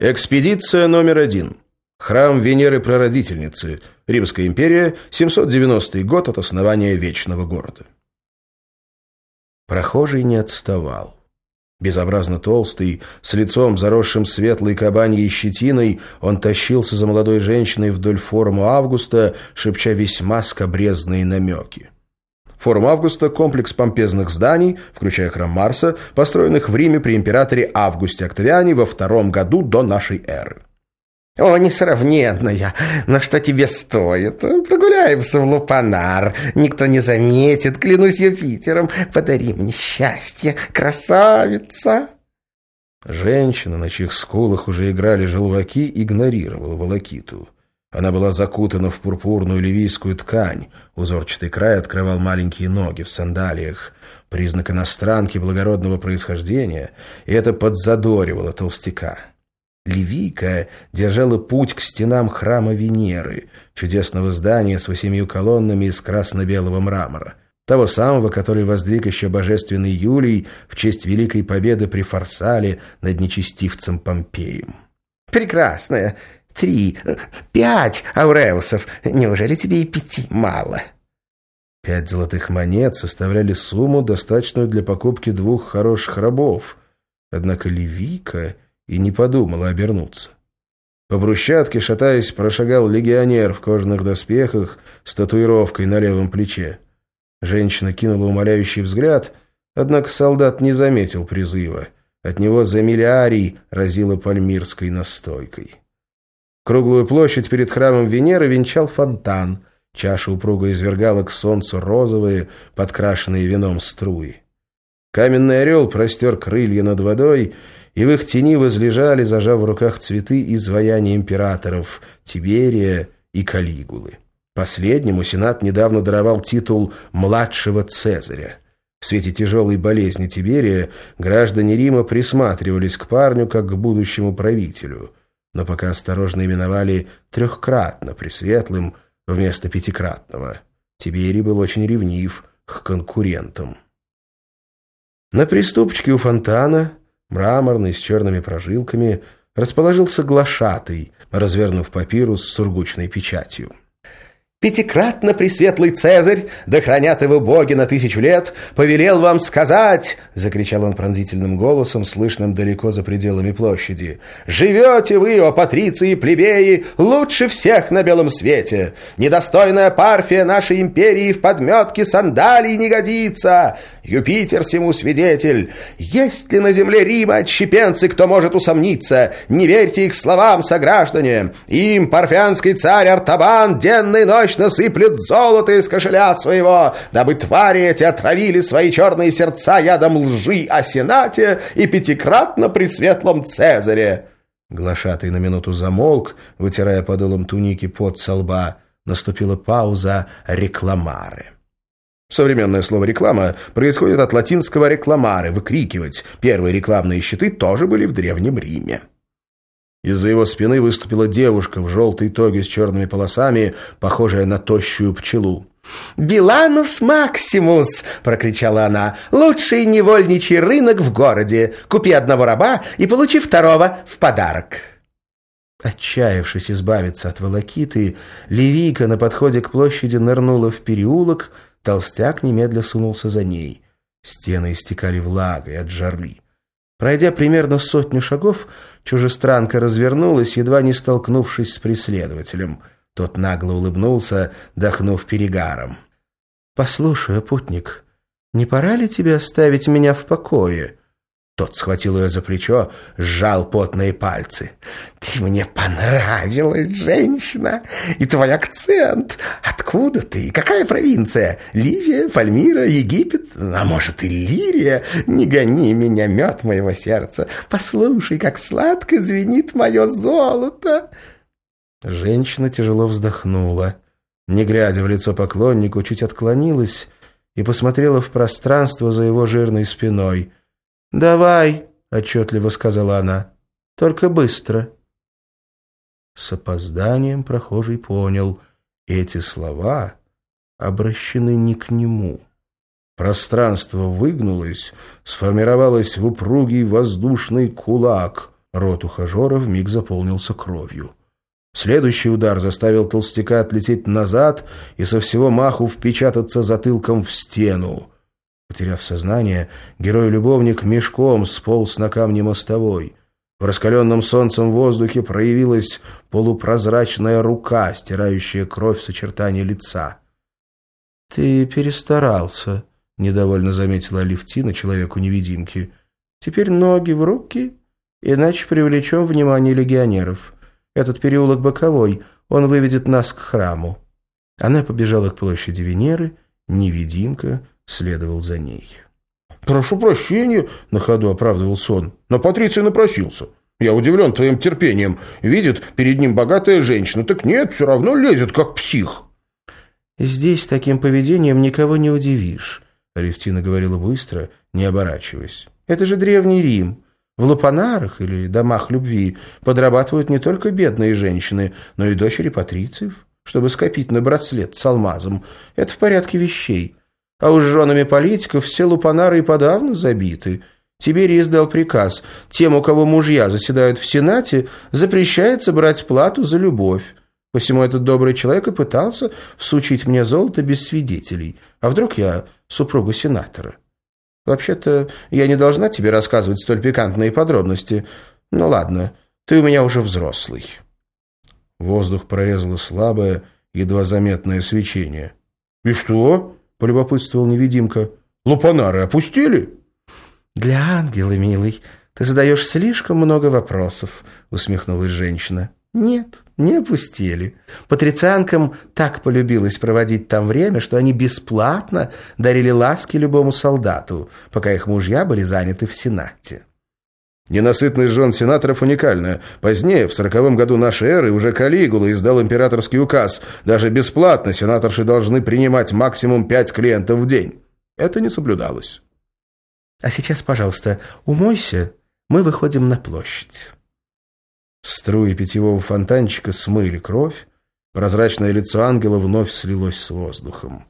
Экспедиция номер один. Храм Венеры-Прародительницы. Римская империя. 790 год от основания Вечного города. Прохожий не отставал. Безобразно толстый, с лицом заросшим светлой кабаньей щетиной, он тащился за молодой женщиной вдоль форума Августа, шепча весьма скобрезные намеки. Форум Августа – комплекс помпезных зданий, включая храм Марса, построенных в Риме при императоре Августе Октавиане во втором году до нашей эры. «О, несравненная! Но что тебе стоит? Прогуляемся в Лупанар. Никто не заметит, клянусь Юпитером. Подари мне счастье, красавица!» Женщина, на чьих скулах уже играли желваки, игнорировала волокиту. Она была закутана в пурпурную ливийскую ткань. Узорчатый край открывал маленькие ноги в сандалиях. Признак иностранки благородного происхождения, и это подзадоривало толстяка. Ливийка держала путь к стенам храма Венеры, чудесного здания с восемью колоннами из красно-белого мрамора, того самого, который воздвиг еще божественный Юлий в честь Великой Победы при Фарсале над нечестивцем Помпеем. «Прекрасная! Три, пять ауреусов. Неужели тебе и пяти мало?» Пять золотых монет составляли сумму, достаточную для покупки двух хороших рабов. Однако Левика и не подумала обернуться. По брусчатке, шатаясь, прошагал легионер в кожаных доспехах с татуировкой на левом плече. Женщина кинула умоляющий взгляд, однако солдат не заметил призыва. От него за миллиарий разило пальмирской настойкой. Круглую площадь перед храмом Венеры венчал фонтан. Чаша упруго извергала к солнцу розовые, подкрашенные вином струи. Каменный орел простер крылья над водой, и в их тени возлежали, зажав в руках цветы, изваяния императоров Тиберия и Калигулы. Последнему Сенат недавно даровал титул «младшего Цезаря». В свете тяжелой болезни Тиберия граждане Рима присматривались к парню как к будущему правителю – но пока осторожно именовали трехкратно Пресветлым вместо пятикратного. Тиберий был очень ревнив к конкурентам. На приступчике у фонтана, мраморный, с черными прожилками, расположился глашатый, развернув папирус с сургучной печатью. Пятикратно пресветлый Цезарь, да хранят его боги на тысячу лет, повелел вам сказать, — закричал он пронзительным голосом, слышным далеко за пределами площади, — живете вы, о патриции и плебеи, лучше всех на белом свете. Недостойная парфия нашей империи в подметке сандалий не годится. Юпитер всему свидетель. Есть ли на земле Рима отщепенцы, кто может усомниться? Не верьте их словам, сограждане. Им парфянский царь Артабан денно и ночь точно сыплют золото из кошеля своего, дабы твари эти отравили свои черные сердца ядом лжи о Сенате и пятикратно при светлом Цезаре». Глашатый на минуту замолк, вытирая подолом туники под со лба. Наступила пауза «рекламары». Современное слово «реклама» происходит от латинского «рекламары» — «выкрикивать». Первые рекламные щиты тоже были в Древнем Риме. Из-за его спины выступила девушка в желтой тоге с черными полосами, похожая на тощую пчелу. «Биланус Максимус!» — прокричала она. «Лучший невольничий рынок в городе. Купи одного раба и получи второго в подарок». Отчаявшись избавиться от волокиты, Левийка на подходе к площади нырнула в переулок, толстяк немедля сунулся за ней. Стены истекали влагой от жары. Пройдя примерно сотню шагов, чужестранка развернулась, едва не столкнувшись с преследователем. Тот нагло улыбнулся, дохнув перегаром. «Послушай, путник, не пора ли тебе оставить меня в покое?» Тот схватил ее за плечо, сжал потные пальцы. «Ты мне понравилась, женщина! И твой акцент! Откуда ты? Какая провинция? Ливия, Пальмира, Египет? А может, и Лирия? Не гони меня, мед моего сердца! Послушай, как сладко звенит мое золото!» Женщина тяжело вздохнула. Не глядя в лицо поклоннику, чуть отклонилась и посмотрела в пространство за его жирной спиной — «Давай», — отчетливо сказала она, — «только быстро». С опозданием прохожий понял, эти слова обращены не к нему. Пространство выгнулось, сформировалось в упругий воздушный кулак. Рот ухажера вмиг заполнился кровью. Следующий удар заставил толстяка отлететь назад и со всего маху впечататься затылком в стену. Потеряв сознание, герой-любовник мешком сполз на камне мостовой. В раскаленном солнцем воздухе проявилась полупрозрачная рука, стирающая кровь с очертания лица. — Ты перестарался, — недовольно заметила Алевтина человеку-невидимке. — Теперь ноги в руки, иначе привлечем внимание легионеров. Этот переулок боковой, он выведет нас к храму. Она побежала к площади Венеры, невидимка следовал за ней. «Прошу прощения», — на ходу оправдывался он, — «но Патриций напросился. Я удивлен твоим терпением. Видит перед ним богатая женщина, так нет, все равно лезет, как псих». «Здесь таким поведением никого не удивишь», — Алевтина говорила быстро, не оборачиваясь. «Это же Древний Рим. В лапанарах или домах любви подрабатывают не только бедные женщины, но и дочери патрициев, чтобы скопить на браслет с алмазом. Это в порядке вещей. А уж женами политиков все лупанары и подавно забиты. Тиберий издал приказ. Тем, у кого мужья заседают в Сенате, запрещается брать плату за любовь. Посему этот добрый человек и пытался всучить мне золото без свидетелей. А вдруг я супруга сенатора? Вообще-то я не должна тебе рассказывать столь пикантные подробности. Ну ладно, ты у меня уже взрослый». Воздух прорезало слабое, едва заметное свечение. «И что?» — полюбопытствовал невидимка. «Лупанары опустили?» «Для ангела, милый, ты задаешь слишком много вопросов», — усмехнулась женщина. Нет, не опустили. Патрицианкам так полюбилось проводить там время, что они бесплатно дарили ласки любому солдату, пока их мужья были заняты в Сенате. Ненасытность жен сенаторов уникальна. Позднее, в сороковом году нашей эры, уже Калигула издал императорский указ. Даже бесплатно сенаторши должны принимать максимум пять клиентов в день. Это не соблюдалось. А сейчас, пожалуйста, умойся, мы выходим на площадь. Струи питьевого фонтанчика смыли кровь, прозрачное лицо ангела вновь слилось с воздухом.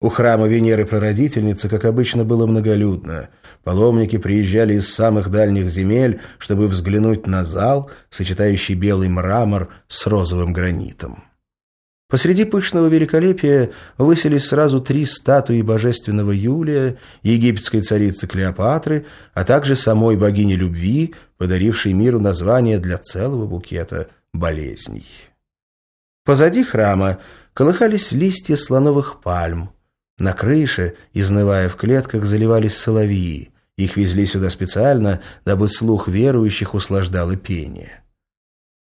У храма Венеры-прародительницы, как обычно, было многолюдно. Паломники приезжали из самых дальних земель, чтобы взглянуть на зал, сочетающий белый мрамор с розовым гранитом. Посреди пышного великолепия выселись сразу три статуи божественного Юлия, египетской царицы Клеопатры, а также самой богини любви, подарившей миру название для целого букета болезней. Позади храма колыхались листья слоновых пальм. На крыше, изнывая в клетках, заливались соловьи. Их везли сюда специально, дабы слух верующих услаждало пение.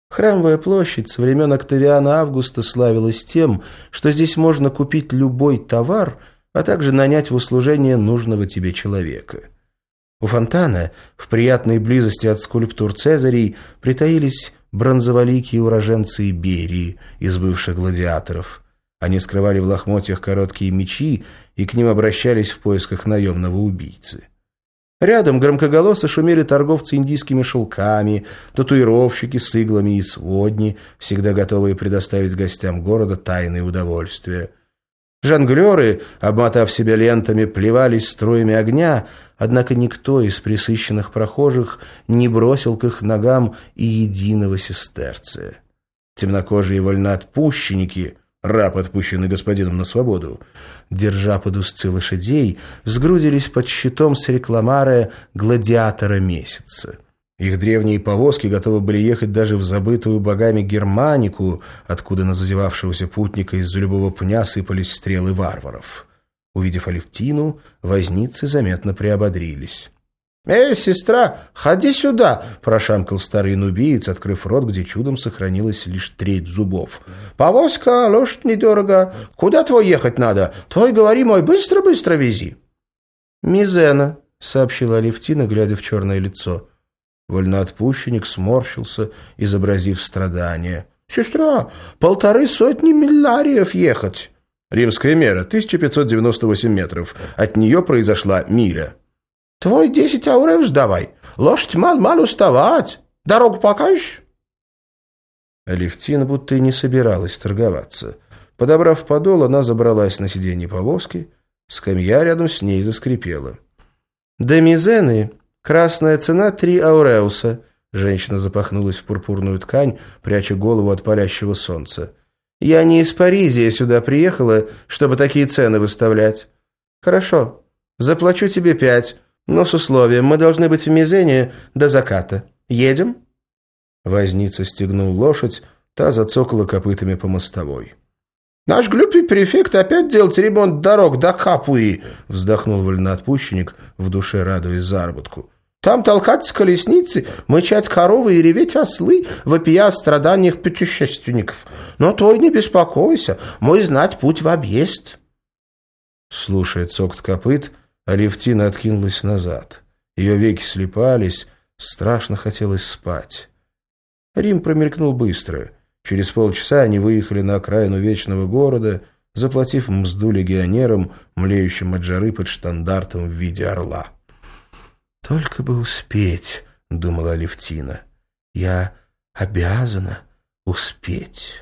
Храмовая площадь со времен Октавиана Августа славилась тем, что здесь можно купить любой товар, а также нанять в услужение нужного тебе человека. У фонтана, в приятной близости от скульптур Цезарей, притаились бронзоволикие уроженцы Иберии из бывших гладиаторов. Они скрывали в лохмотьях короткие мечи и к ним обращались в поисках наемного убийцы. Рядом громкоголосо шумели торговцы индийскими шелками, татуировщики с иглами и сводни, всегда готовые предоставить гостям города тайные удовольствия. Жонглеры, обмотав себя лентами, плевались струями огня, однако никто из присыщенных прохожих не бросил к их ногам и единого сестерция. Темнокожие вольноотпущенники раб, отпущенный господином на свободу, держа под узцы лошадей, сгрудились под щитом с рекламара гладиатора месяца. Их древние повозки готовы были ехать даже в забытую богами Германику, откуда на зазевавшегося путника из-за любого пня сыпались стрелы варваров. Увидев Алевтину, возницы заметно приободрились. «Эй, сестра, ходи сюда!» – прошамкал старый нубиец, открыв рот, где чудом сохранилась лишь треть зубов. «Повозка, лошадь недорого. Куда твой ехать надо? Твой, говори мой, быстро-быстро вези!» «Мизена», — сообщила Алевтина, глядя в черное лицо. Вольноотпущенник сморщился, изобразив страдание. «Сестра, полторы сотни миллариев ехать!» «Римская мера, 1598 метров. От нее произошла миля». Твой десять ауреус давай. Лошадь мал-мал уставать. Дорогу покажешь?» Алевтина будто и не собиралась торговаться. Подобрав подол, она забралась на сиденье повозки. Скамья рядом с ней заскрипела. «До мизены красная цена три ауреуса», Женщина запахнулась в пурпурную ткань, пряча голову от палящего солнца. «Я не из Паризия сюда приехала, чтобы такие цены выставлять. Хорошо, заплачу тебе пять, но с условием, мы должны быть в Мизене до заката. Едем?» Возница стегнул лошадь, та зацокала копытами по мостовой. «Наш глупый префект опять делает ремонт дорог до Капуи!» вздохнул вольноотпущенник, в душе радуясь заработку. «Там толкаться колесницы, мычать коровы и реветь ослы, вопия о страданиях путешественников. Но той не беспокойся, мой знать путь в объезд». Слушая цокт копыт, Алевтина откинулась назад. Ее веки слепались, страшно хотелось спать. Рим промелькнул быстро. Через полчаса они выехали на окраину вечного города, заплатив мзду легионерам, млеющим от жары под штандартом в виде орла. «Только бы успеть», — думала Алевтина. «Я обязана успеть».